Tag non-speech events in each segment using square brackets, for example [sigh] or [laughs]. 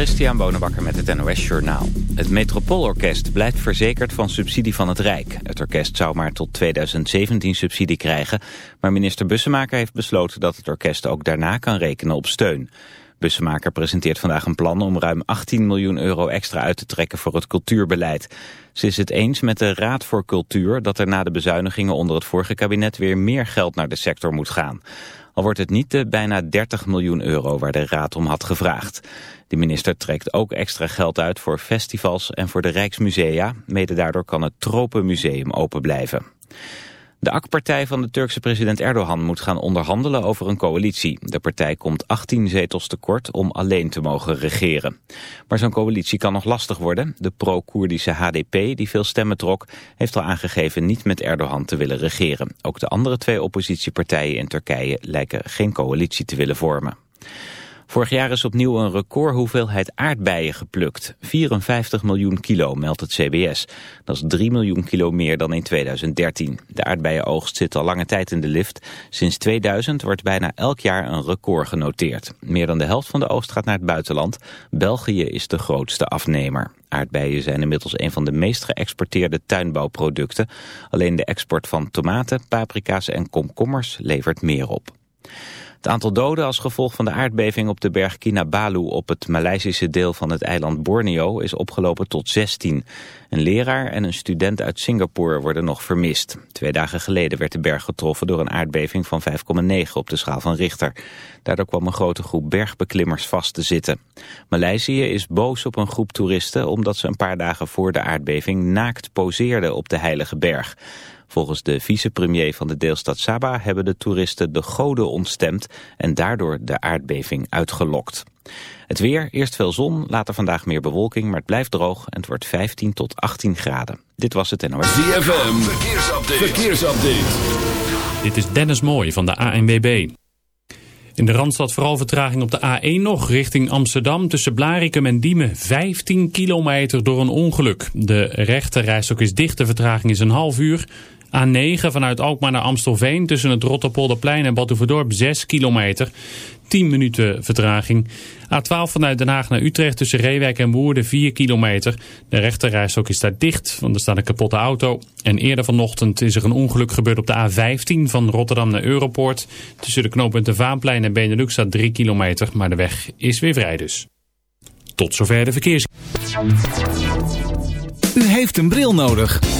Christian Bonenbakker met het NOS Journaal. Het Metropoolorkest blijft verzekerd van subsidie van het Rijk. Het orkest zou maar tot 2017 subsidie krijgen... maar minister Bussemaker heeft besloten dat het orkest ook daarna kan rekenen op steun. Bussemaker presenteert vandaag een plan om ruim 18 miljoen euro extra uit te trekken voor het cultuurbeleid. Ze is het eens met de Raad voor Cultuur dat er na de bezuinigingen onder het vorige kabinet weer meer geld naar de sector moet gaan. Al wordt het niet de bijna 30 miljoen euro waar de Raad om had gevraagd. De minister trekt ook extra geld uit voor festivals en voor de Rijksmusea. Mede daardoor kan het Tropenmuseum open blijven. De AK-partij van de Turkse president Erdogan moet gaan onderhandelen over een coalitie. De partij komt 18 zetels tekort om alleen te mogen regeren. Maar zo'n coalitie kan nog lastig worden. De pro-Koerdische HDP, die veel stemmen trok, heeft al aangegeven niet met Erdogan te willen regeren. Ook de andere twee oppositiepartijen in Turkije lijken geen coalitie te willen vormen. Vorig jaar is opnieuw een record hoeveelheid aardbeien geplukt. 54 miljoen kilo, meldt het CBS. Dat is 3 miljoen kilo meer dan in 2013. De aardbeienoogst zit al lange tijd in de lift. Sinds 2000 wordt bijna elk jaar een record genoteerd. Meer dan de helft van de oogst gaat naar het buitenland. België is de grootste afnemer. Aardbeien zijn inmiddels een van de meest geëxporteerde tuinbouwproducten. Alleen de export van tomaten, paprika's en komkommers levert meer op. Het aantal doden als gevolg van de aardbeving op de berg Kinabalu op het Maleisische deel van het eiland Borneo is opgelopen tot 16. Een leraar en een student uit Singapore worden nog vermist. Twee dagen geleden werd de berg getroffen door een aardbeving van 5,9 op de schaal van Richter. Daardoor kwam een grote groep bergbeklimmers vast te zitten. Maleisië is boos op een groep toeristen omdat ze een paar dagen voor de aardbeving naakt poseerden op de Heilige Berg. Volgens de vicepremier van de deelstad Sabah hebben de toeristen de goden ontstemd en daardoor de aardbeving uitgelokt. Het weer, eerst veel zon, later vandaag meer bewolking, maar het blijft droog en het wordt 15 tot 18 graden. Dit was het NOS. ZFM, verkeersupdate. verkeersupdate. Dit is Dennis Mooij van de ANWB. In de Randstad vooral vertraging op de A1 nog richting Amsterdam. Tussen Blarikum en Diemen 15 kilometer door een ongeluk. De rechterrijstok is dicht, de vertraging is een half uur. A9 vanuit Alkmaar naar Amstelveen tussen het Rotterpolderplein en Batuverdorp 6 kilometer. 10 minuten vertraging. A12 vanuit Den Haag naar Utrecht tussen Reewijk en Woerden 4 kilometer. De rechterrijstok is daar dicht, want er staat een kapotte auto. En eerder vanochtend is er een ongeluk gebeurd op de A15 van Rotterdam naar Europoort. Tussen de knooppunten Vaanplein en Benelux staat 3 kilometer, maar de weg is weer vrij dus. Tot zover de verkeers. U heeft een bril nodig.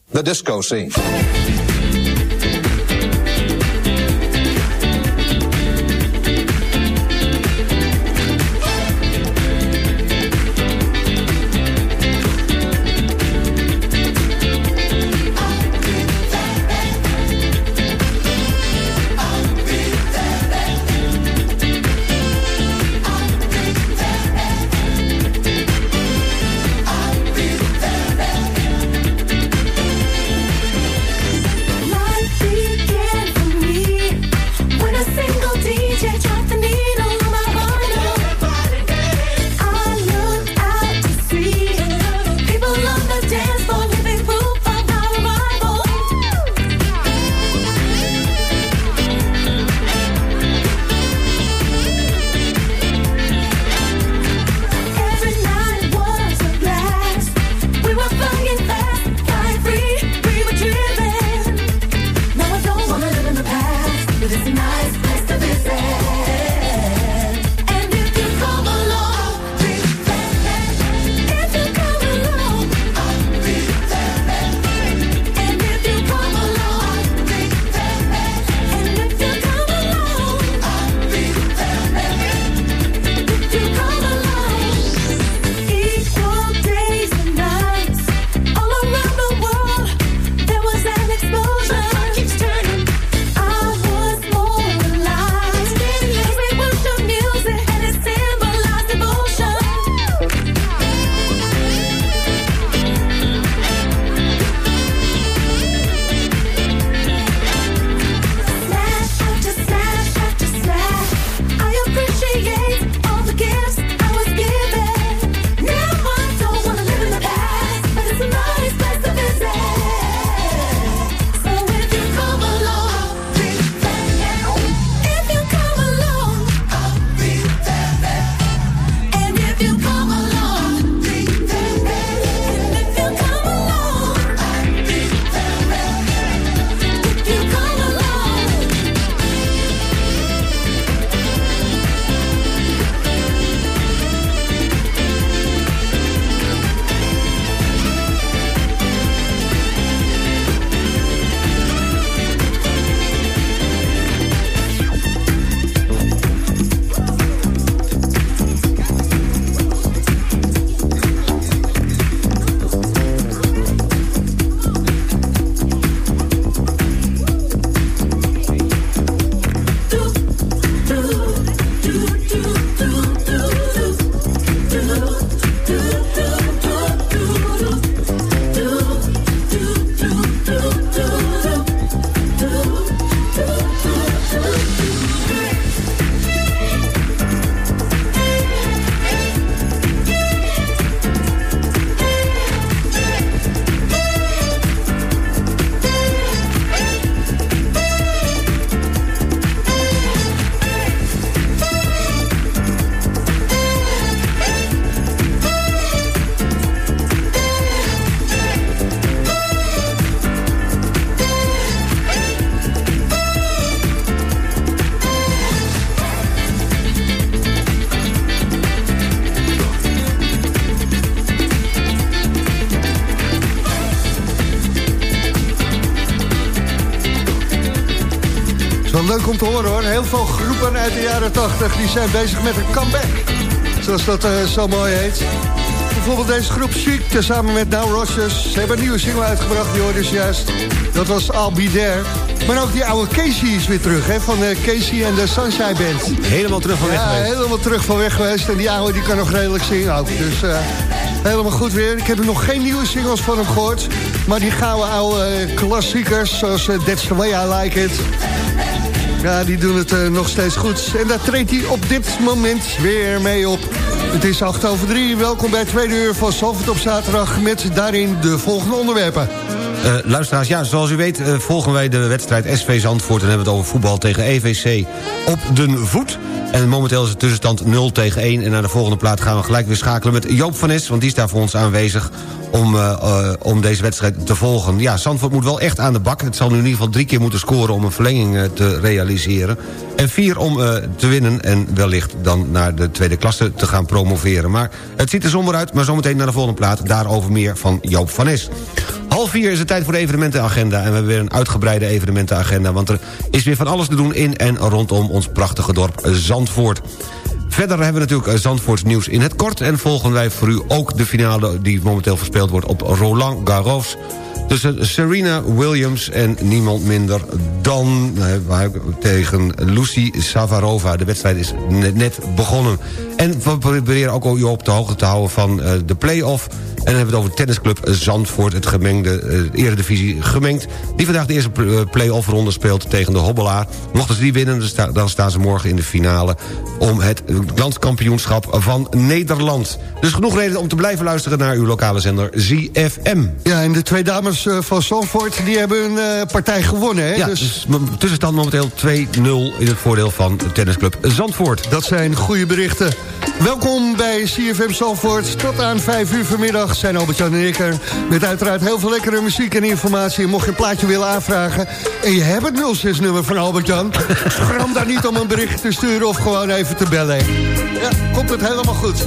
the disco scene. De jaren 80 die zijn bezig met een comeback. Zoals dat uh, zo mooi heet. Bijvoorbeeld deze groep Chic, samen met Now Rogers. Ze hebben een nieuwe single uitgebracht, die hoorde dus juist. Dat was I'll Be There. Maar ook die oude Casey is weer terug, hè, van uh, Casey en de Sunshine Band. Helemaal terug van weg ja, geweest. helemaal terug van weg geweest. En die oude die kan nog redelijk zingen ook. Dus uh, helemaal goed weer. Ik heb nog geen nieuwe singles van hem gehoord. Maar die gouden oude klassiekers, zoals That's the Way I Like It... Ja, die doen het uh, nog steeds goed. En daar treedt hij op dit moment weer mee op. Het is 8 over 3. Welkom bij het tweede uur van Salford op zaterdag... met daarin de volgende onderwerpen. Uh, luisteraars, ja, zoals u weet uh, volgen wij de wedstrijd SV Zandvoort... en hebben we het over voetbal tegen EVC op de voet. En momenteel is de tussenstand 0 tegen 1. En naar de volgende plaat gaan we gelijk weer schakelen met Joop van Nes... want die staat voor ons aanwezig om, uh, uh, om deze wedstrijd te volgen. Ja, Zandvoort moet wel echt aan de bak. Het zal nu in ieder geval drie keer moeten scoren om een verlenging uh, te realiseren. En vier om te winnen en wellicht dan naar de tweede klasse te gaan promoveren. Maar het ziet er somber uit, maar zometeen naar de volgende plaat. Daarover meer van Joop van Nes. Half vier is het tijd voor de evenementenagenda. En we hebben weer een uitgebreide evenementenagenda. Want er is weer van alles te doen in en rondom ons prachtige dorp Zandvoort. Verder hebben we natuurlijk Zandvoorts nieuws in het kort... en volgen wij voor u ook de finale die momenteel verspeeld wordt op Roland Garros... tussen Serena Williams en niemand minder dan uh, tegen Lucy Savarova. De wedstrijd is net, begonnen. En we proberen ook u op de hoogte te houden van uh, de play-off... En dan hebben we het over tennisclub Zandvoort, het gemengde uh, eredivisie gemengd. Die vandaag de eerste play-off ronde speelt tegen de Hobbelaar. Mochten ze die winnen, dan staan ze morgen in de finale... om het landskampioenschap van Nederland. Dus genoeg reden om te blijven luisteren naar uw lokale zender ZFM. Ja, en de twee dames uh, van Zandvoort, die hebben een uh, partij gewonnen. Hè? Ja, dus... dus tussenstand momenteel 2-0 in het voordeel van tennisclub Zandvoort. Dat zijn goede berichten. Welkom bij CFM Zandvoort. Tot aan 5 uur vanmiddag zijn Albert-Jan en ik er. Met uiteraard heel veel lekkere muziek en informatie. Mocht je een plaatje willen aanvragen... en je hebt het 06-nummer van Albert-Jan... [laughs] schram daar niet om een bericht te sturen of gewoon even te bellen. Ja, komt het helemaal goed.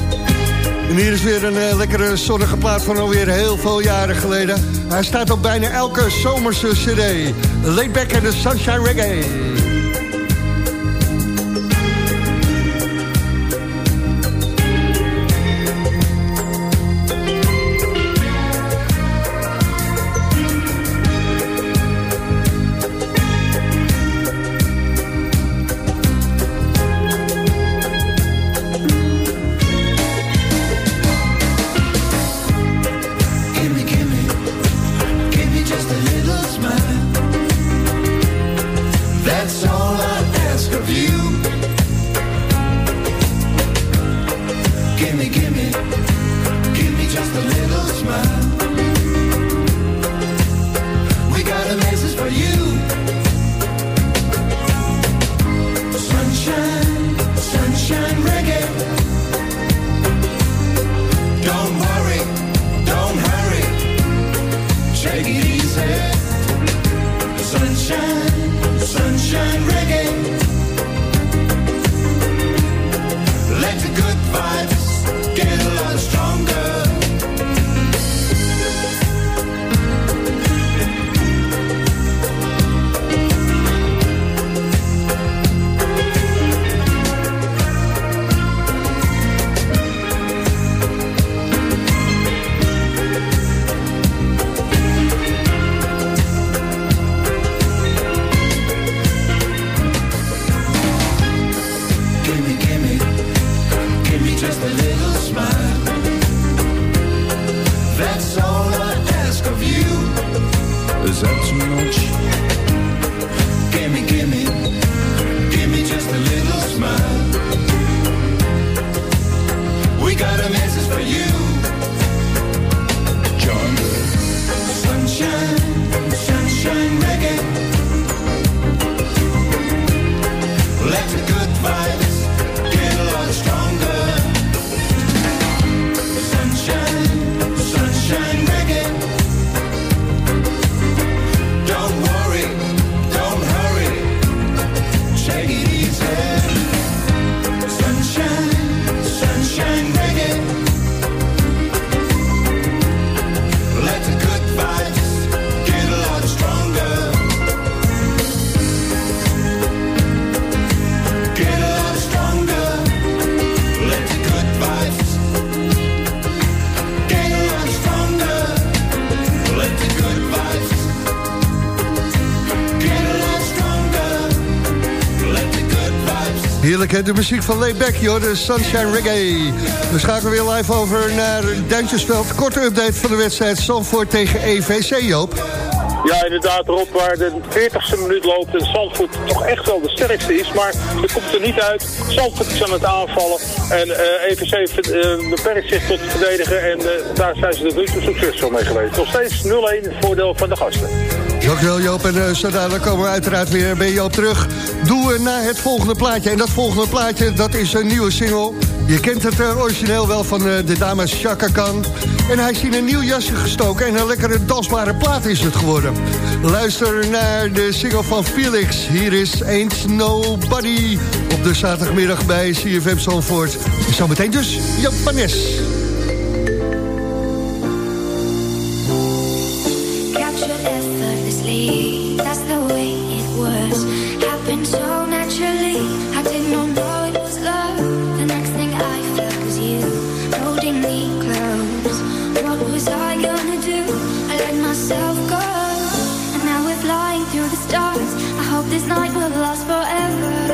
En hier is weer een uh, lekkere zonnige plaat van alweer heel veel jaren geleden. Hij staat op bijna elke zomerse cd. Laid Back and the Sunshine Reggae. De muziek van Layback, joh, de Sunshine Reggae. We schakelen weer live over naar Duintjesveld. Korte update van de wedstrijd Zandvoort tegen EVC, Joop. Ja, inderdaad, erop waar de 40ste minuut loopt en Zandvoort toch echt wel de sterkste is. Maar het komt er niet uit. Zandvoort is aan het aanvallen. En uh, eh, EVC uh, beperkt zich tot verdedigen. En uh, daar zijn ze de succesvol mee geweest. Nog steeds 0-1 voordeel van de gasten. Dankjewel Joop. En uh, komen we uiteraard weer bij Joop terug. Doen we naar het volgende plaatje. En dat volgende plaatje, dat is een nieuwe single. Je kent het uh, origineel wel van uh, de dames Chaka Khan. En hij is in een nieuw jasje gestoken en een lekkere dansbare plaat is het geworden. Luister naar de single van Felix. Hier is Ain't Nobody op de zaterdagmiddag bij CFM Zandvoort. Zometeen dus Japanes. I hope this night will last forever.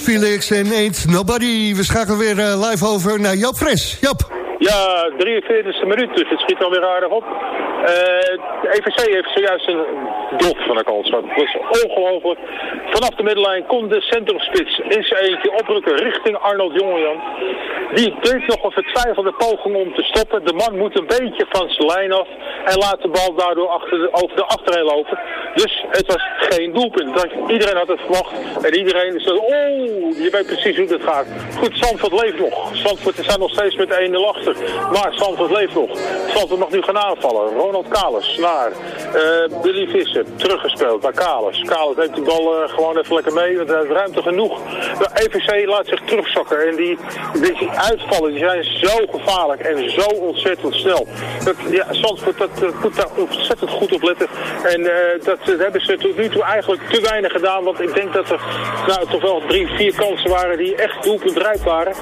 Felix en Nobody. We schakelen weer uh, live over naar Joop Fres. Joop. Ja, 43e minuut, dus het schiet alweer aardig op. Uh, de EVC heeft zojuist een dot van de kans. Het was ongelooflijk. Vanaf de middellijn kon de centrumspits in zijn eentje oprukken richting Arnold Jongejan. Die deed nog een vertwijfelde poging om te stoppen. De man moet een beetje van zijn lijn af en laat de bal daardoor achter over de achterheen lopen. Dus het was geen doelpunt. Iedereen had het verwacht en iedereen zei, oh, je weet precies hoe het gaat. Goed, Zandvoort leeft nog. Zandvoort staat nog steeds met 1-0 achter. Maar Zandvoort leeft nog. Zandvoort mag nu gaan aanvallen. Ronald Kalis naar uh, Billy Visser. Teruggespeeld naar Kalis. Kalis neemt de bal uh, gewoon even lekker mee, want hij heeft ruimte genoeg. De EVC laat zich terugzakken en die, die uitvallen die zijn zo gevaarlijk en zo ontzettend snel. Dat, ja, Zandvoort dat, moet daar ontzettend goed op letten. En uh, dat, hebben ze tot nu toe eigenlijk te weinig gedaan, want ik denk dat er nou, toch wel drie, vier kansen waren die echt doelpuntrijk waren.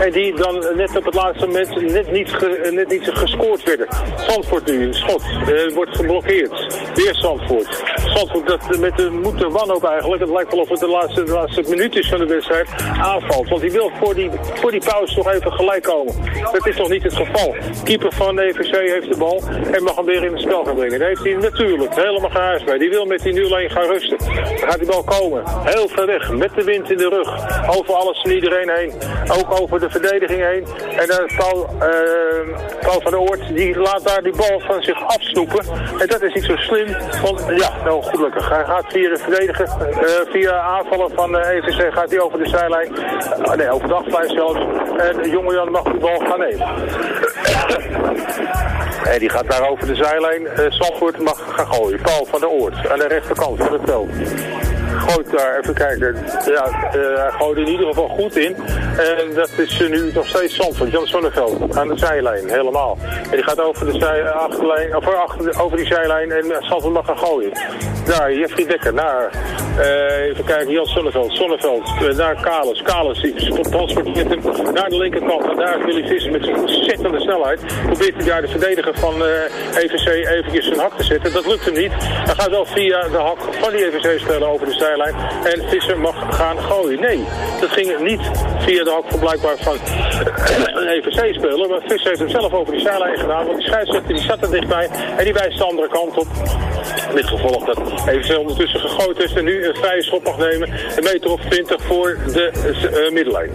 En die dan net op het laatste moment net niet, net niet gescoord werden. Zandvoort nu, schot, uh, wordt geblokkeerd. Weer Zandvoort. Zandvoort dat met de moed de wanhoop eigenlijk. Het lijkt wel of het de laatste, de laatste minuut is van de wedstrijd aanvalt. Want hij wil voor die, voor die pauze toch even gelijk komen. Dat is toch niet het geval. Keeper van de EVC heeft de bal en mag hem weer in het spel gaan brengen. Daar heeft hij natuurlijk helemaal geen bij. Die wil met die 0-1 gaan rusten. Dan gaat die bal komen. Heel ver weg. Met de wind in de rug. Over alles en iedereen heen. Ook over de verdediging heen. En dan Paul, uh, Paul van der Oort, die laat daar die bal van zich afsnoepen. En dat is niet zo slim. Want ja, nou gelukkig. Hij gaat via de verdediger, uh, via aanvallen van de EVC gaat hij over de zijlijn. Uh, nee, over de achterlijn zelfs. En jonge Jan mag die bal gaan nemen. En die gaat daar over de zijlijn. Uh, mag gaan gooien. Paul van der Oort aan de rechterkant van het veld gooit daar, even kijken, ja, uh, hij gooit in ieder geval goed in. En dat is uh, nu nog steeds Zandvoort, Jan Sonneveld, aan de zijlijn, helemaal. En die gaat over, de zij, achterlijn, of achter, over die zijlijn en Zandvoort mag gaan gooien. Daar, Jeffrey Dekker, naar, even kijken, Jan Sonneveld, Sonneveld, naar Kalis. Kalis, die transporteert hem naar de linkerkant. En daar is Willy Visser met zijn ontzettende snelheid. Probeert hij daar de verdediger van EVC eventjes zijn hak te zetten. Dat lukt hem niet. Hij gaat wel via de hak van die EVC spelen over de zijlijn en Visser mag gaan gooien. Nee, dat ging niet via de hak blijkbaar van een EVC-speler. Maar Visser heeft hem zelf over die zijlijn gedaan. Want die scheidsrechter die zat er dichtbij en die wijst de andere kant op. Met gevolg dat EVC ondertussen gegooid is en nu een vrije schop mag nemen. Een meter of 20 voor de uh, middenlijn.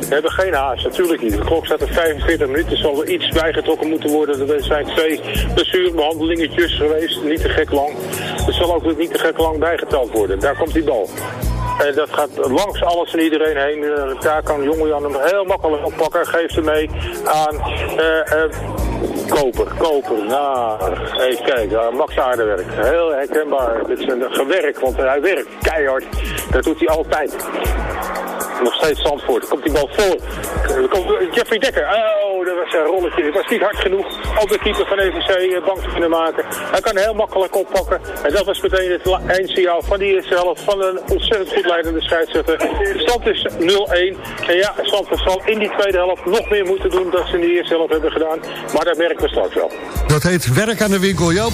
We hebben geen haast, natuurlijk niet. De klok staat er 45 minuten. Er zal er iets bijgetrokken moeten worden. Er zijn twee blessurebehandelingetjes geweest. Niet te gek lang. Er zal ook niet te gek lang bijgeteld worden. Daar komt die En dat gaat langs alles en iedereen heen. Daar kan jonge Jan hem heel makkelijk oppakken. Geeft hem mee aan uh, uh, Koper. Koper. Nou, even kijken. Max Aardewerk. Heel herkenbaar. Dit is een gewerk, want hij werkt keihard. Dat doet hij altijd. Nog steeds Zandvoort. Komt die bal voor. Jeffrey Dekker. Oh, dat was een rolletje. Het was niet hard genoeg om de keeper van EVC bang te kunnen maken. Hij kan heel makkelijk oppakken. En dat was meteen het eindsignaal van die eerste helft. Van een ontzettend goed leidende scheidsrechter. De stand is 0-1. En ja, Zandvoort zal in die tweede helft nog meer moeten doen dan ze in de eerste helft hebben gedaan. Maar dat merken we straks wel. Dat heet werk aan de winkel, Joop.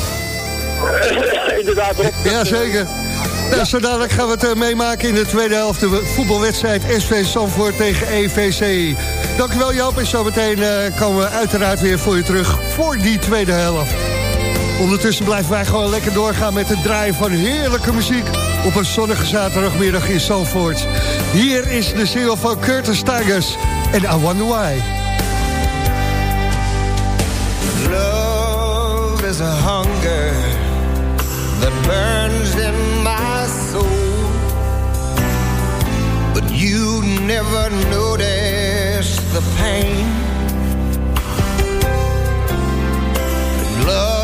[laughs] Inderdaad, Rob. Jazeker. Nou, zo dadelijk gaan we het uh, meemaken in de tweede helft. De voetbalwedstrijd SV Zandvoort tegen EVC. Dankjewel Joop. En zometeen uh, komen we uiteraard weer voor je terug voor die tweede helft. Ondertussen blijven wij gewoon lekker doorgaan met het draaien van heerlijke muziek... op een zonnige zaterdagmiddag in Zandvoort. Hier is de single van Curtis Tigers en I Wonder Why. Love is a hunger that burns in my soul But you never notice the pain. And Love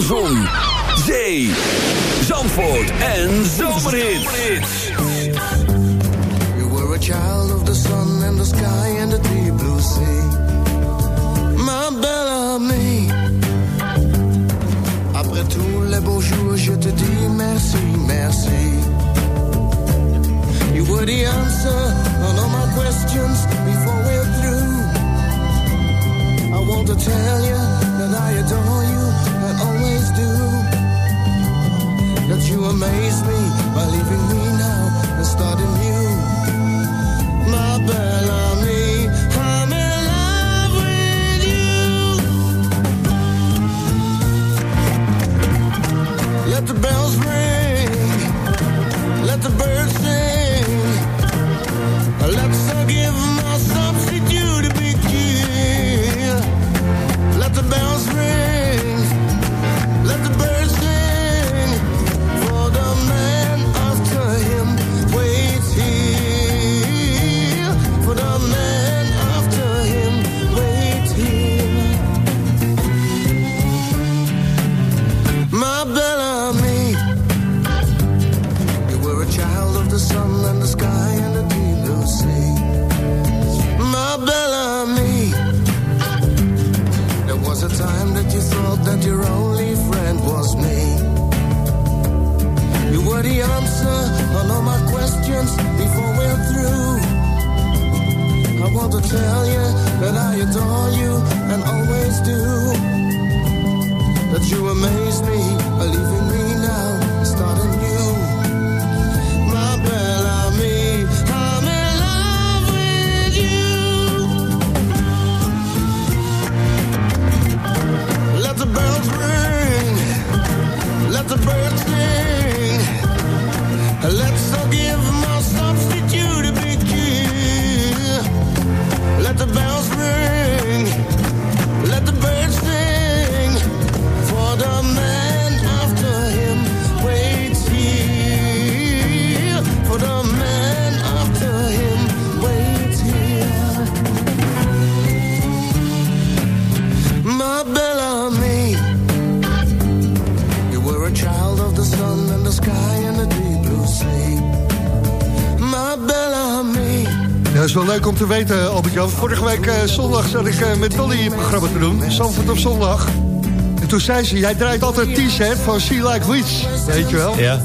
Van Zon, weten, Albert-Jan. Vorige week eh, zondag zat ik eh, met Dolly het programma te doen. Zandvoort op zondag. En toen zei ze, jij draait altijd een t-shirt van She Like Witch. Weet je wel? Ja.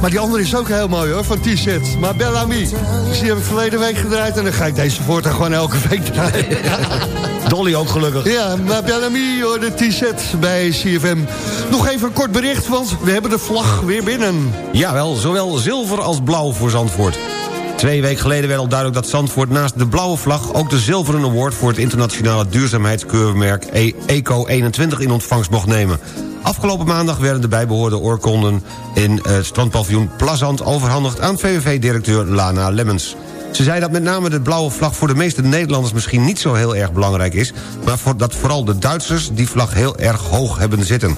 Maar die andere is ook heel mooi hoor, van t-shirt. Maar Bellamy, dus die heb ik verleden week gedraaid... en dan ga ik deze voortaan gewoon elke week draaien. [laughs] Dolly ook gelukkig. Ja, maar Bellamy hoor, de t-shirt bij CFM. Nog even een kort bericht, want we hebben de vlag weer binnen. Jawel, zowel zilver als blauw voor Zandvoort. Twee weken geleden werd al duidelijk dat Zandvoort naast de blauwe vlag... ook de zilveren award voor het internationale duurzaamheidskeurmerk E- ECO 21 in ontvangst mocht nemen. Afgelopen maandag werden de bijbehorende oorkonden in het strandpaviljoen Plazant overhandigd aan VVV-directeur Lana Lemmens. Ze zei dat met name de blauwe vlag voor de meeste Nederlanders misschien niet zo heel erg belangrijk is... maar voor dat vooral de Duitsers die vlag heel erg hoog hebben zitten.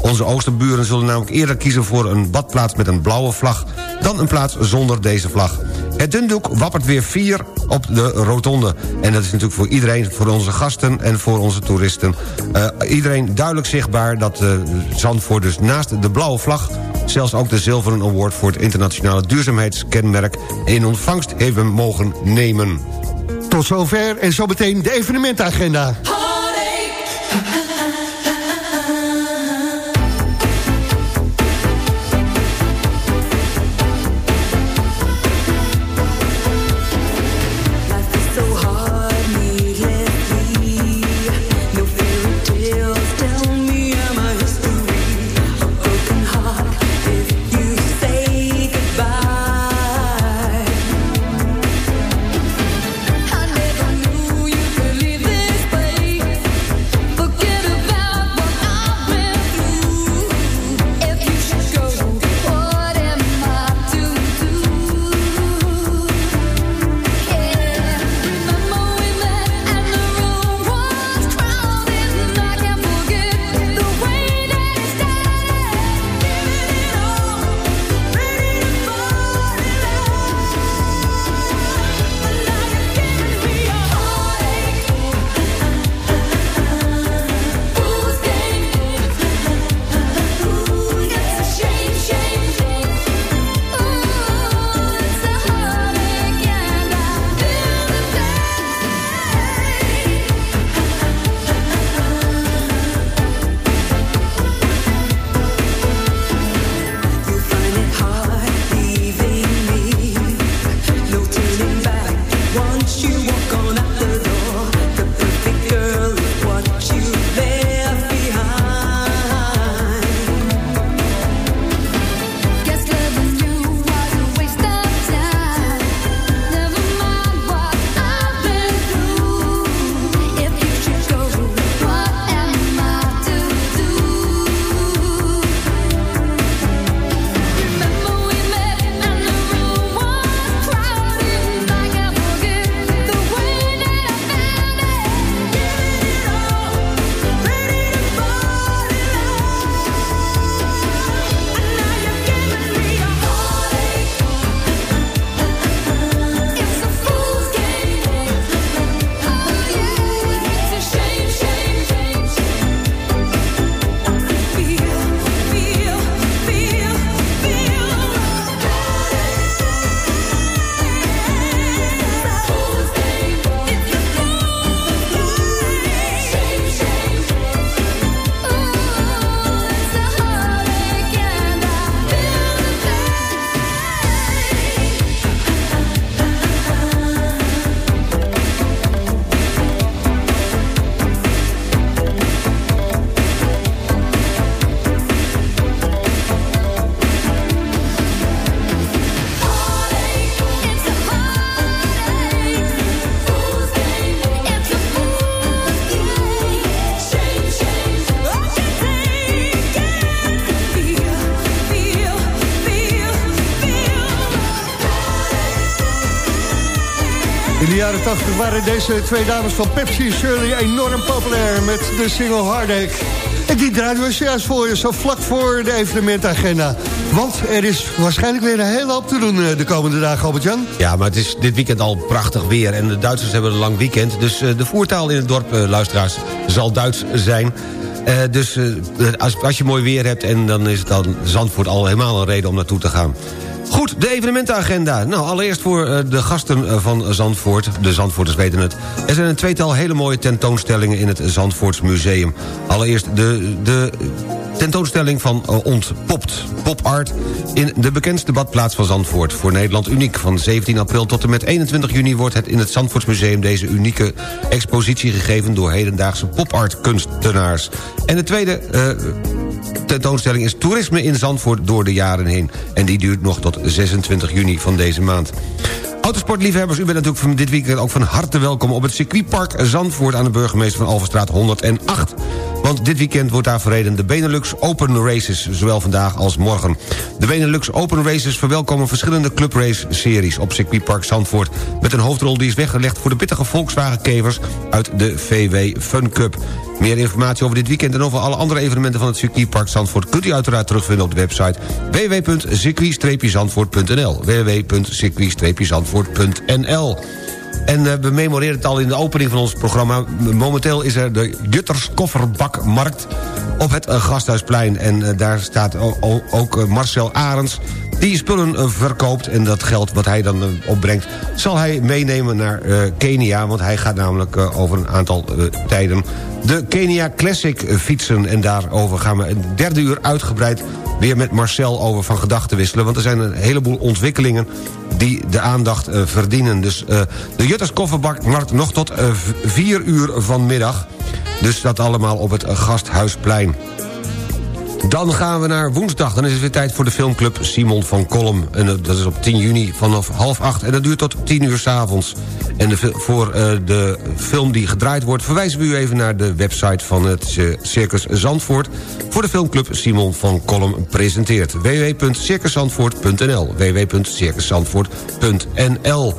Onze oosterburen zullen namelijk eerder kiezen voor een badplaats met een blauwe vlag... dan een plaats zonder deze vlag. Het dundoek wappert weer vier op de rotonde. En dat is natuurlijk voor iedereen, voor onze gasten en voor onze toeristen... eh, iedereen duidelijk zichtbaar dat uh, Zandvoort dus naast de blauwe vlag... zelfs ook de zilveren award voor het internationale duurzaamheidskenmerk... in ontvangst even mogen nemen. Tot zover en zo meteen de evenementagenda. 80 waren deze twee dames van Pepsi Shirley enorm populair met de single Heartache. En die draaien we juist voor je, zo vlak voor de evenementagenda. Want er is waarschijnlijk weer een hele hoop te doen eh, de komende dagen, Albert-Jan. Ja, maar het is dit weekend al prachtig weer. En de Duitsers hebben een lang weekend. Dus eh, de voertaal in het dorp, eh, luisteraars, zal Duits zijn. Dus als, als je mooi weer hebt... en dan is het dan Zandvoort al helemaal een reden om naartoe te gaan. Goed, de evenementenagenda. Nou, allereerst voor eh, de gasten eh, van Zandvoort. De Zandvoorters weten het. Er zijn een tweetal hele mooie tentoonstellingen in het Zandvoorts Museum. Allereerst de, de tentoonstelling van eh, Ontpopt. Pop art in de bekendste badplaats van Zandvoort. Voor Nederland uniek. Van 17 april tot en met 21 juni wordt het in het Zandvoortsmuseum... deze unieke expositie gegeven door hedendaagse pop-art kunstenaars. En de tweede... tentoonstelling is Toerisme in Zandvoort door de jaren heen. En die duurt nog tot 26 juni van deze maand. Autosportliefhebbers, u bent natuurlijk van dit weekend ook van harte welkom... op het circuitpark Zandvoort aan de burgemeester van Alverstraat 108. Want dit weekend wordt daar verreden de Benelux Open Races... zowel vandaag als morgen. De Benelux Open Races verwelkomen verschillende clubrace-series... op circuitpark Zandvoort... met een hoofdrol die is weggelegd voor de pittige Volkswagen-kevers... uit de VW Fun Cup. Meer informatie over dit weekend en over alle andere evenementen van het circuitpark Zandvoort... kunt u uiteraard terugvinden op de website www.circuit-zandvoort.nl www.circuit-zandvoort.nl en eh, we memoreren het al in de opening van ons programma. Momenteel is er de Jutters Kofferbakmarkt op het eh, Gasthuisplein. En eh, daar staat ook Marcel Arends die spullen verkoopt. En dat geld wat hij dan opbrengt... zal hij meenemen naar Kenia. Want hij gaat namelijk over een aantal tijden... de Kenia Classic fietsen. En daarover gaan we een derde uur uitgebreid... weer met Marcel over van gedachten wisselen. Want er zijn een heleboel ontwikkelingen die de aandacht eh, verdienen. Dus eh, de Jutters Kofferbakmarkt nog tot eh, v- vier uur vanmiddag. Dus dat allemaal op het eh, Gasthuisplein. Dan gaan we naar woensdag. Dan is het weer tijd voor de filmclub Simon van Kolm. En eh, dat is op 10 juni vanaf half acht. En dat duurt tot 10 uur s'avonds. En voor eh, de film die gedraaid wordt... verwijzen we u even naar de website van het eh, Circus Zandvoort... voor de filmclub Simon van Kolm presenteert. www.circuszandvoort.nl www.circuszandvoort.nl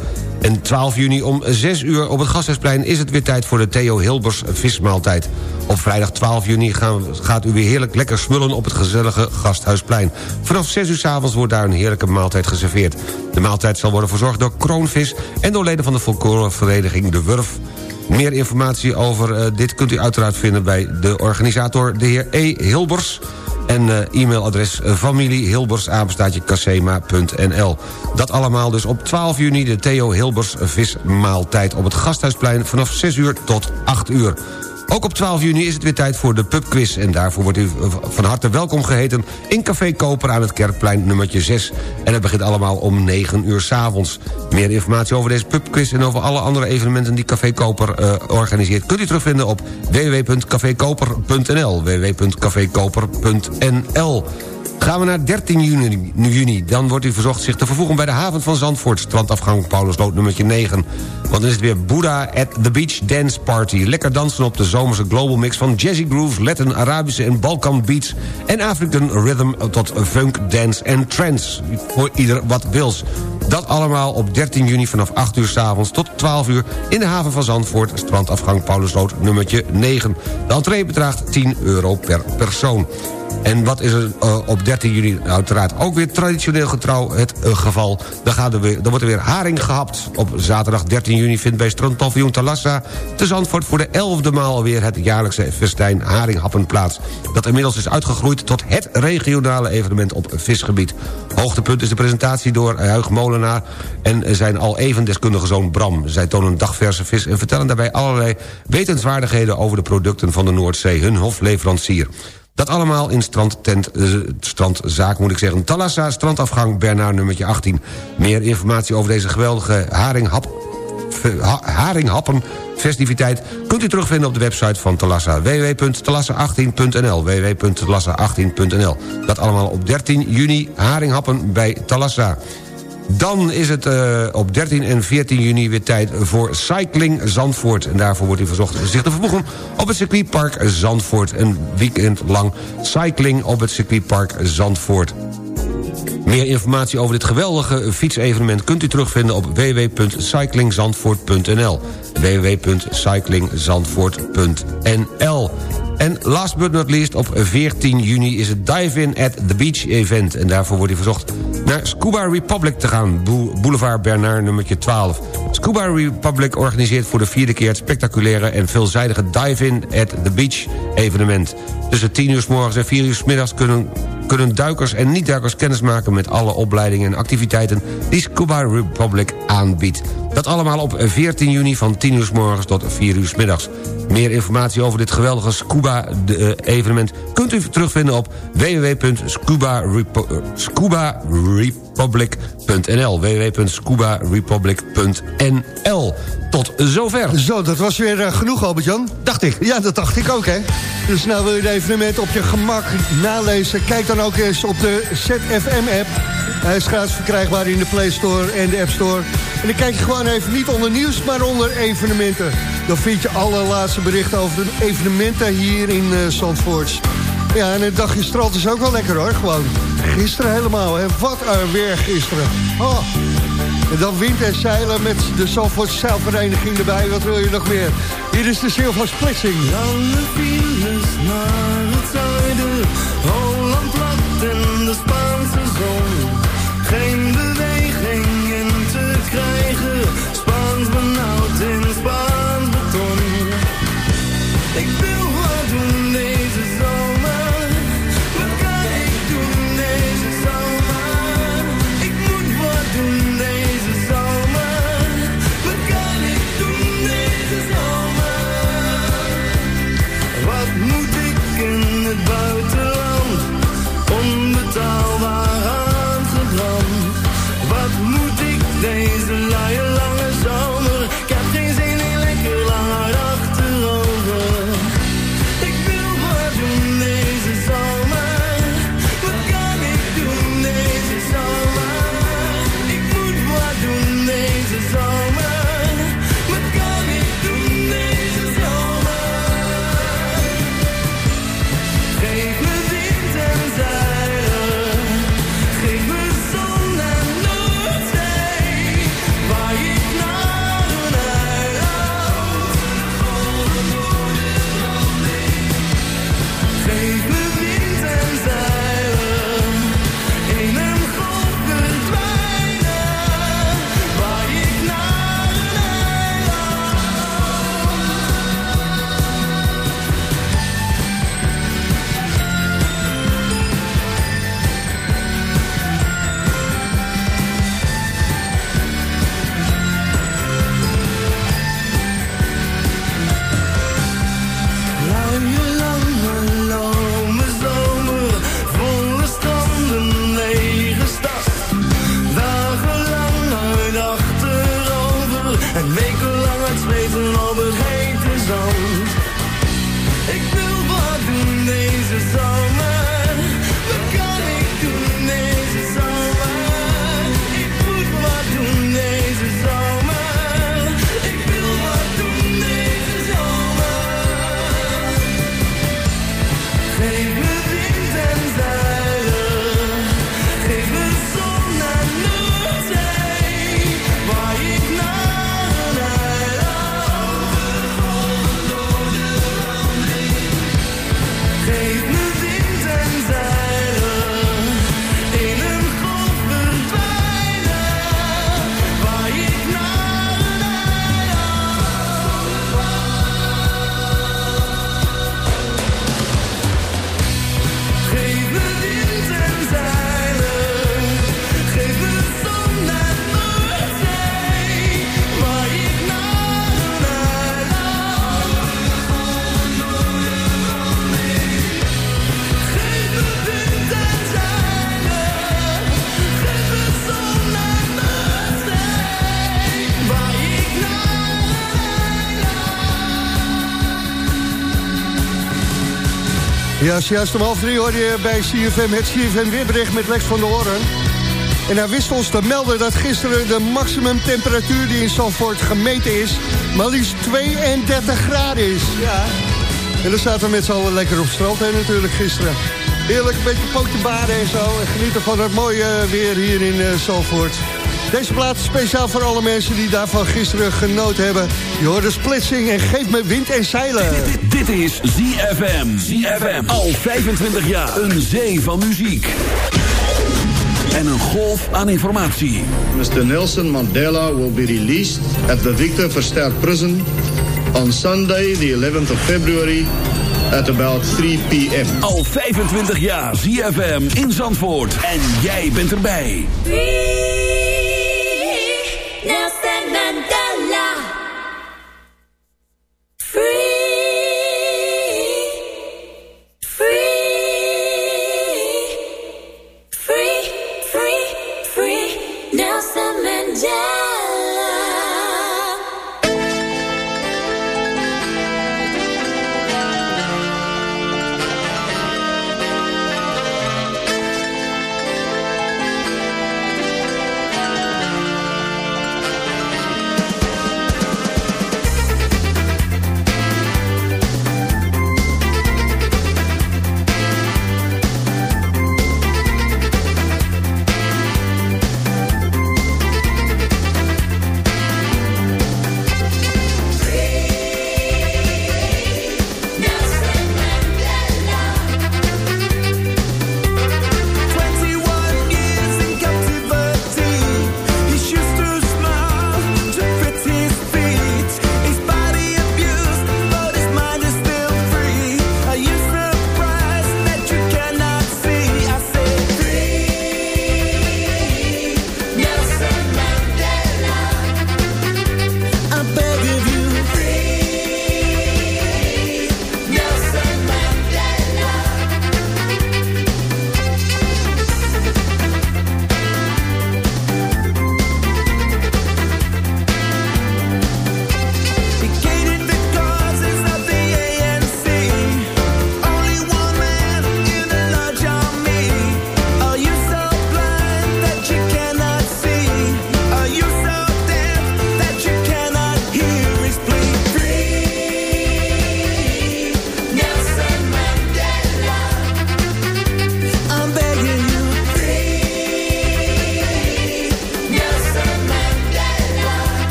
en 12 juni om 6 uur op het Gasthuisplein is het weer tijd voor de Theo Hilbers vismaaltijd. Op vrijdag 12 juni gaan, gaat u weer heerlijk lekker smullen op het gezellige Gasthuisplein. Vanaf 6 uur s avonds wordt daar een heerlijke maaltijd geserveerd. De maaltijd zal worden verzorgd door Kroonvis en door leden van de folklorevereniging De Wurf. Meer informatie over eh, dit kunt u uiteraard vinden bij de organisator, de heer E. Hilbers... En eh, e-mailadres uh, familiehilbers-casema.nl. Dat allemaal dus op 12 juni de Theo Hilbers vismaaltijd op het Gasthuisplein... vanaf 6 uur tot 8 uur. Ook op 12 juni is het weer tijd voor de pubquiz... en daarvoor wordt u van harte welkom geheten... in Café Koper aan het Kerkplein nummertje 6. En het begint allemaal om 9 uur s'avonds. Meer informatie over deze pubquiz en over alle andere evenementen... die Café Koper eh, organiseert... kunt u terugvinden op www.cafekoper.nl www.cafekoper.nl Gaan we naar 13 juni, juni. Dan wordt u verzocht zich te vervoegen bij de haven van Zandvoort... strandafgang Paulusloot nummertje 9. Want dan is het weer Buddha at the Beach Dance Party. Lekker dansen op de zomerse global mix van jazzy grooves... Latin, Arabische en Balkan beats... en African rhythm tot funk, dance en trance. Voor ieder wat wils. Dat allemaal op 13 juni vanaf 8 uur s avonds tot 12 uur... in de haven van Zandvoort, strandafgang Paulusloot nummertje 9. De entree bedraagt 10 euro per persoon. En wat is er uh, op 13 juni uiteraard ook weer traditioneel getrouw het uh, geval. Dan, gaat er weer, wordt er weer haring gehapt. Op zaterdag 13 juni vindt bij strandpaviljoen Talassa... te Zandvoort voor de elfde maal weer het jaarlijkse festijn haringhappen plaats. Dat inmiddels is uitgegroeid tot het regionale evenement op visgebied. Hoogtepunt is de presentatie door Huig Molenaar... en zijn al even deskundige zoon Bram. Zij tonen dagverse vis en vertellen daarbij allerlei wetenswaardigheden... over de producten van de Noordzee, hun hofleverancier. Dat allemaal in strandtent, uh, strandzaak moet ik zeggen. Talassa, strandafgang Bernard nummertje 18. Meer informatie over deze geweldige haringhap, ha, haringhappen festiviteit... kunt u terugvinden op de website van Talassa. www.talassa18.nl www.talassa18.nl Dat allemaal op 13 juni haringhappen bij Talassa. Dan is het uh, op 13 en 14 juni weer tijd voor Cycling Zandvoort. En daarvoor wordt u verzocht zich te vervoegen op het circuitpark Zandvoort. Een weekend lang cycling op het circuitpark Zandvoort. Meer informatie over dit geweldige fietsevenement kunt u terugvinden op www.cyclingzandvoort.nl www.cyclingzandvoort.nl en last but not least, op 14 juni is het Dive-In at the Beach event. En daarvoor wordt u verzocht naar Scuba Republic te gaan. Boulevard Bernard nummertje 12. Scuba Republic organiseert voor de vierde keer... het spectaculaire en veelzijdige Dive-In at the Beach evenement. Tussen 10 uur s morgens en 4 uur s middags kunnen kunnen duikers en niet-duikers kennismaken met alle opleidingen en activiteiten die Scuba Republic aanbiedt. Dat allemaal op 14 juni van 10 uur s morgens tot 4 uur s middags. Meer informatie over dit geweldige Scuba-evenement kunt u terugvinden op www.scubarepublic.nl www.scubarepublic.nl Tot zover. Zo, dat was weer eh, genoeg, Albert-Jan. Dacht ik. Ja, dat dacht ik ook, hè. Dus nou wil je het evenement op je gemak nalezen. Kijk dan ook eens op de ZFM-app. Hij is gratis verkrijgbaar in de Play Store en de App Store. En dan kijk je gewoon even niet onder nieuws, maar onder evenementen. Dan vind je alle laatste berichten over de evenementen hier in Zandvoort. Ja, en het dagje strand is ook wel lekker hoor, gewoon. Gisteren helemaal, hè. Wat een weer gisteren. Oh. En dan wind en zeilen met de Zandvoort Zeilvereniging erbij. Wat wil je nog meer? Hier is de Silver Splitsing. Ja, juist om half drie hoorde je bij CFM het CFM weerbericht met Lex van der Hoorn. En hij wist ons te melden dat gisteren de maximumtemperatuur die in Zandvoort gemeten is... maar liefst 32 graden is. Ja. En dan zaten we met z'n allen lekker op strand natuurlijk gisteren. Heerlijk, een beetje pootje baden en zo. En genieten van het mooie weer hier in uh, Zalvoort. Deze plaats speciaal voor alle mensen die daarvan gisteren genoten hebben. Je hoort de splitsing en geef me wind en zeilen. Dit is ZFM. ZFM. Al 25 jaar. Een zee van muziek. En een golf aan informatie. Mr. Nelson Mandela will be released at the Victor Verster Prison on Sunday, the 11th of February, at about 3 p.m. Al 25 jaar ZFM in Zandvoort. En jij bent erbij.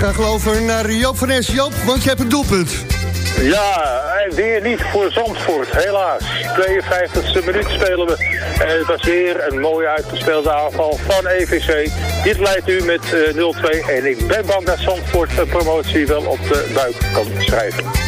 Schakelen over naar Joop van Es. Joop, want je hebt een doelpunt. Ja, weer niet voor Zandvoort, helaas. 52e minuut spelen we. En het was weer een mooie uitgespeelde aanval van EVC. Dit leidt u met eh, 0-2. En ik ben bang dat Zandvoort de promotie wel op de buik kan schrijven.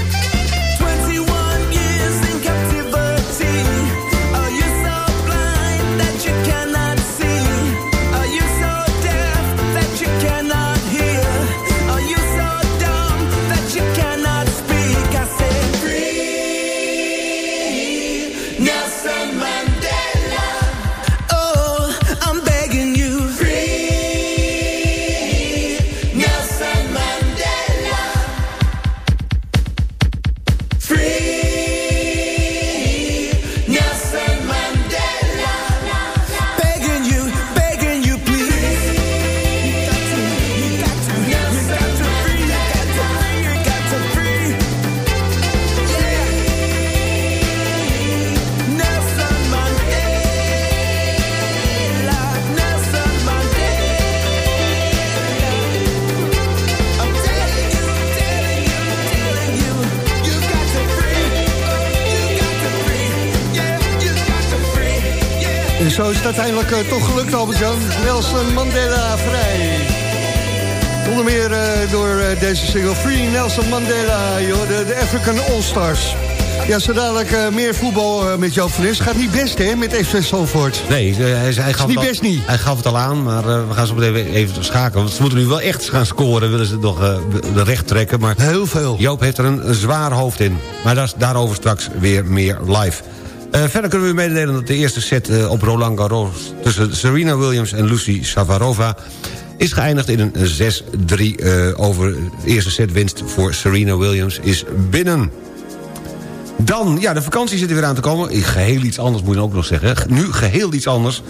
Gelukt, Albert-Jan. Nelson Mandela vrij. Onder meer eh, door eh, deze single Free Nelson Mandela, joh, de, de African All-Stars. Ja, zo dadelijk eh, meer voetbal met Joop van. Gaat niet best, hè, met FC Zandvoort. Nee, hij, hij, gaf niet het al, best niet. hij gaf het al aan, maar we gaan zo meteen even schakelen. Want ze moeten nu wel echt gaan scoren, willen ze het nog de recht trekken. Maar Heel veel. Joop heeft er een, een zwaar hoofd in. Maar dat is daarover straks weer meer live. Eh, verder kunnen we u mededelen dat de eerste set eh, op Roland Garros... tussen Serena Williams en Lucy Savarova is geëindigd in een 6-3 eh, over de eerste set winst voor Serena Williams is binnen. Dan, ja, de vakantie zit er weer aan te komen. Geheel iets anders moet je ook nog zeggen. Nu geheel iets anders.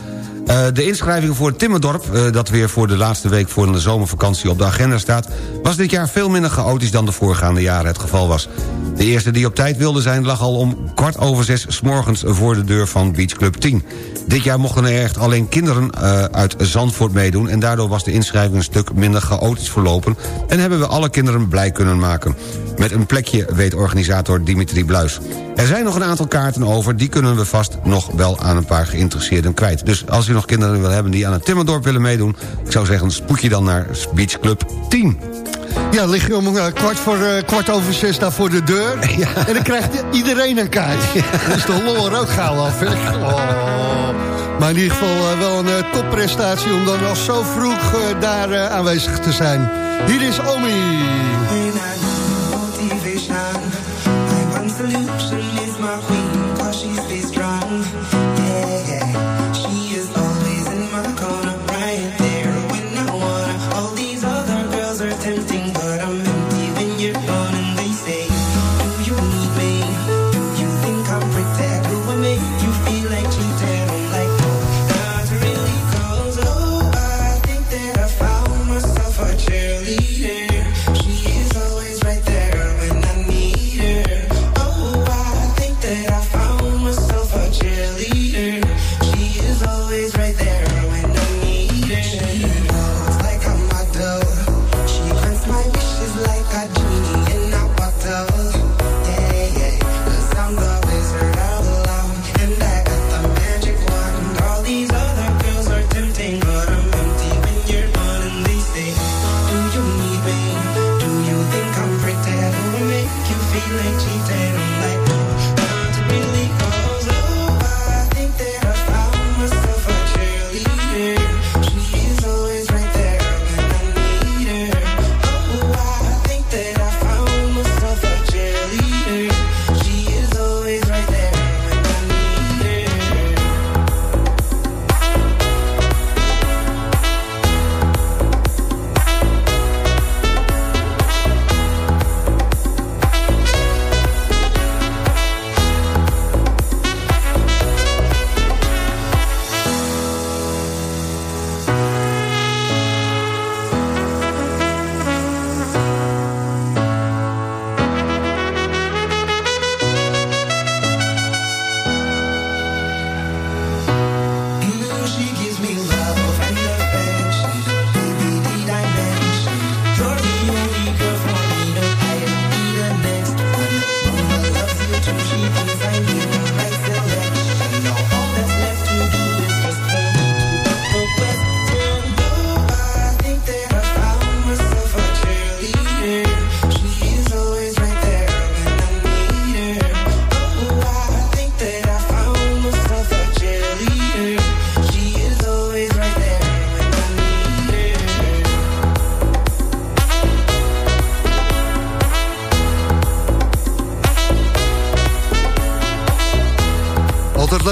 Uh, de inschrijving voor Timmerdorp, uh, dat weer voor de laatste week voor de zomervakantie op de agenda staat, was dit jaar veel minder chaotisch dan de voorgaande jaren het geval was. De eerste die op tijd wilde zijn lag al om kwart over zes s morgens voor de deur van Beach Club 10. Dit jaar mochten er echt alleen kinderen uh, uit Zandvoort meedoen... en daardoor was de inschrijving een stuk minder chaotisch verlopen... en hebben we alle kinderen blij kunnen maken. Met een plekje, weet organisator Dimitri Bluis. Er zijn nog een aantal kaarten over, die kunnen we vast nog wel aan een paar geïnteresseerden kwijt. Dus als nog kinderen wil hebben die aan het Timmerdorp willen meedoen... ik zou zeggen, spoed je dan naar Beach Club 10. Ja, lig je om uh, kwart, voor, uh, kwart over zes daar voor de deur. [laughs] Ja. En dan krijgt iedereen een kaart. Ja. Dat is de lol er ook gauw af, hè? Oh. Maar in ieder geval uh, wel een uh, topprestatie om dan al zo vroeg uh, daar uh, aanwezig te zijn. Hier is Omi.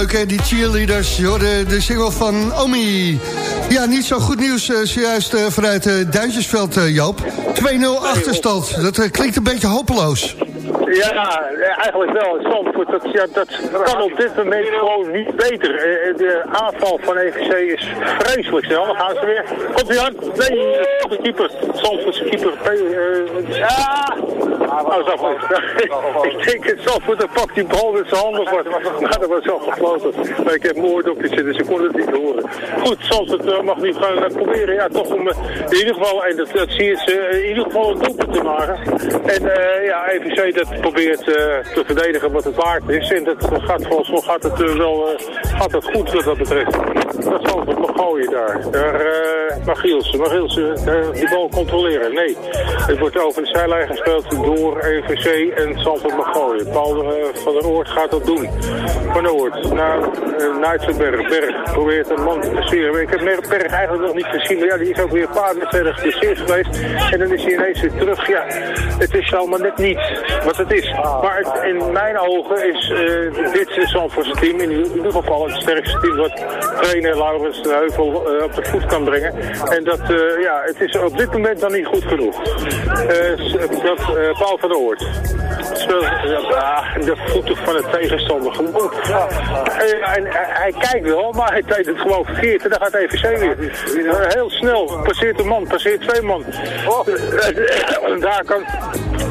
Leuk die cheerleaders. Hoorde de single van Omi. Ja, niet zo goed nieuws uh, zojuist uh, vanuit uh, Duintjesveld, Joop. 2-0 achterstand, dat klinkt een beetje hopeloos. Ja, eigenlijk wel. Zandvoort, dat, dat kan op dit moment gewoon niet beter. De aanval van EVC is vreselijk snel. Dan gaan ze weer. Komt hij aan? Nee, de keeper. Zandvoortse keeper. Ja! Oh, zo ik denk het Zandvoort, dan pakt die bal met zijn handen vast. Maar dat was wel gefloten. Maar ik heb mijn oordopjes zitten, ze konden het niet horen. Goed, Zandvoort uh, mag nu gaan uh, proberen. Ja, toch om uh, in ieder geval, en dat, dat zie je, in ieder geval een doelpunt te maken. En ja, EVC dat probeert te verdedigen wat het waard is. En dat gaat volgens mij gaat het wel gaat het goed wat dat betreft. Dat zal het nog gooien daar. Daar mag Gielsen, mag Gielsen die bal controleren. Nee, het wordt over de zijlijn gespeeld door EVC en Zandvoort mag gooien. Paul uh, van der Oort gaat dat doen. Van der Oort naar uh, Nijtsenberg. Berg probeert een man te passeren. Ik heb Berg eigenlijk nog niet gezien. Maar ja, die is ook weer een paar wedstrijden gepasseerd geweest. En dan is hij ineens weer terug. Ja, het is allemaal net niet wat het is. Maar in mijn ogen is uh, dit Zandvoortse team in ieder geval het sterkste team wat ene Laurens de Heuvel eh, op de voet kan brengen. En dat, eh, ja, het is op dit moment dan niet goed genoeg. Eh, dat eh, van speelt ja, ah, de voeten van de tegenstander. Gewoon, ja. En, hij kijkt wel, maar hij deed het gewoon verkeerd. En dan gaat EVC weer. Eh, Heel snel, passeert een man, passeert twee man. En daar kan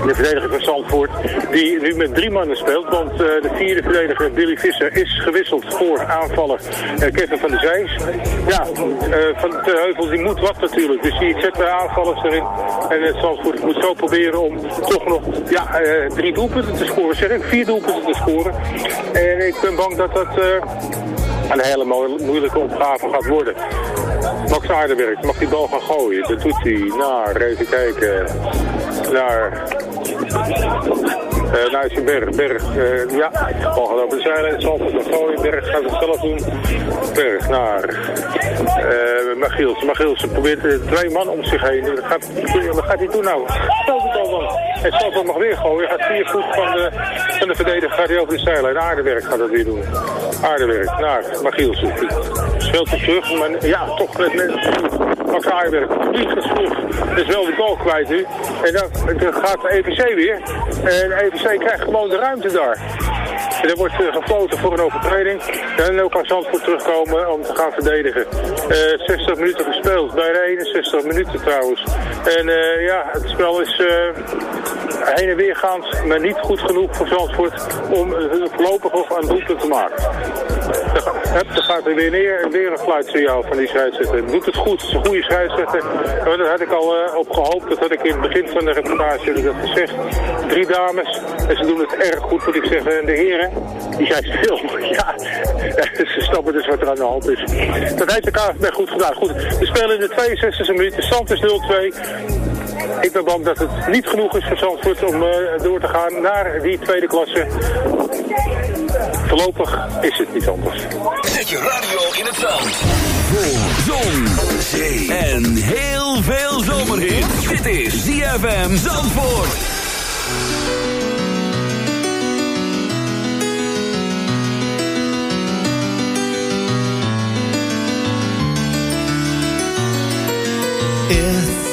de verdediger van Zandvoort, die nu met drie mannen speelt, want eh, de vierde verdediger Billy Visser is gewisseld voor aanvaller eh, Kevin van der Zijs. Ja, eh, van de Heuvel die moet wat natuurlijk, dus die zet de aanvallers erin. En Zandvoort moet zo proberen om toch nog ja, drie doelpunten te scoren, zeg ik, vier doelpunten te scoren. En ik ben bang dat dat een hele moeilijke opgave gaat worden. Max Aardenwerk mag die bal gaan gooien. Dat doet hij naar, even kijken, naar... Uh, naar zijn Berg. Berg, eh, ja, bal gaat over de zijlijn. Zal het gaan gooien. Berg gaat het zelf doen. Berg naar uh, Magielsen. Magielsen probeert eh, twee man om zich heen. Wat gaat, wat gaat hij doen nou? Stel de bal. En Zandvoort mag weer gooien. Gaat vier voet van de, van de verdediger gaat hij over de zijlijn. Aardewerk gaat dat weer doen. Aardewerk naar Magielsen. Speelt hij terug, maar ja, toch net, net Max Aardewerk. Niet gesloeg. is wel de bal kwijt nu. En dan, dan gaat de EVC weer. En de EVC krijgt gewoon de ruimte daar. En er wordt uh, gefloten voor een overtreding. En dan kan Zandvoort terugkomen om te gaan verdedigen. Uh, 60 minuten gespeeld, bijna 61 minuten trouwens. En uh, ja, het spel is heen en weer gaand, maar niet goed genoeg voor Zandvoort om voorlopig nog een doelpunt te maken. Dan gaat er weer neer en weer een fluitsignaal van die scheidsrechter. Doet het goed, het is een goede scheidsrechter. Daar had ik al uh, op gehoopt, dat had ik in het begin van de reportage dat gezegd. Drie dames, en ze doen het erg goed moet ik zeggen. En de heren, die zijn stil. [laughs] Ja, [laughs] ze snappen dus wat er aan de hand is. Dat heeft de KVB goed gedaan. Goed, we spelen in de 62e minuut, de is 0-2. Ik ben bang dat het niet genoeg is voor Zandvoort om uh, door te gaan naar die tweede klasse. Voorlopig is het niet anders. Zet je radio in het zand. Voor zon, zee en heel veel zomerhit. Dit is ZFM Zandvoort. It's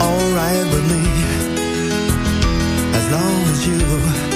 alright with me as long as you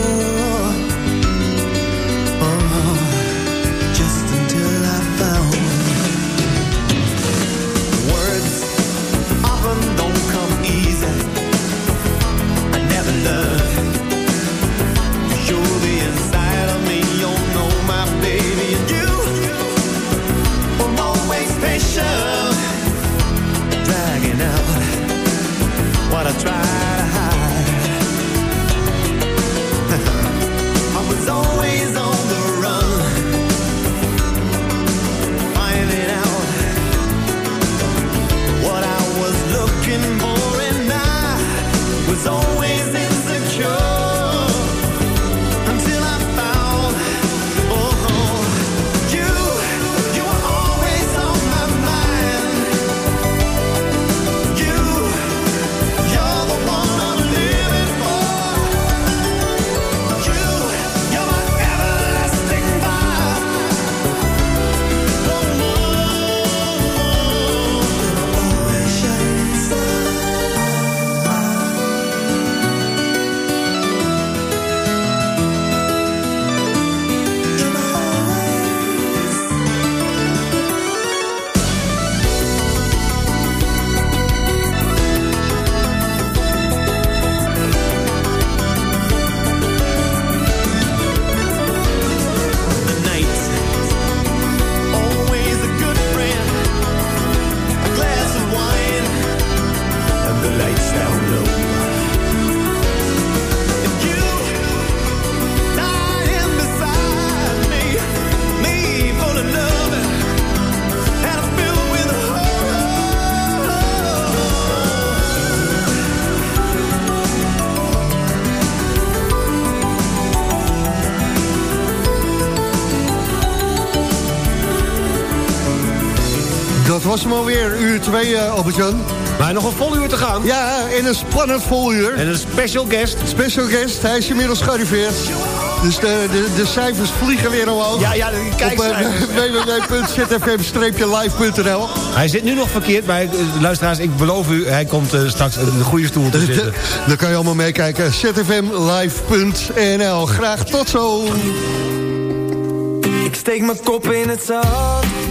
Was hem alweer, uur 2, uh, Albert-Jan. Maar nog een vol uur te gaan. Ja, in een spannend vol uur. En een special guest. Special guest, hij is inmiddels gearriveerd. Dus de, de, de cijfers vliegen weer omhoog. Ja, ja, kijk Op uh, [laughs] www.zfmstreepje-live.nl Hij zit nu nog verkeerd, maar uh, luisteraars, ik beloof u... hij komt uh, straks in de goede stoel te zitten. Dan kan je allemaal meekijken. zfmlive.nl Graag tot zo. Ik steek mijn kop in het zand.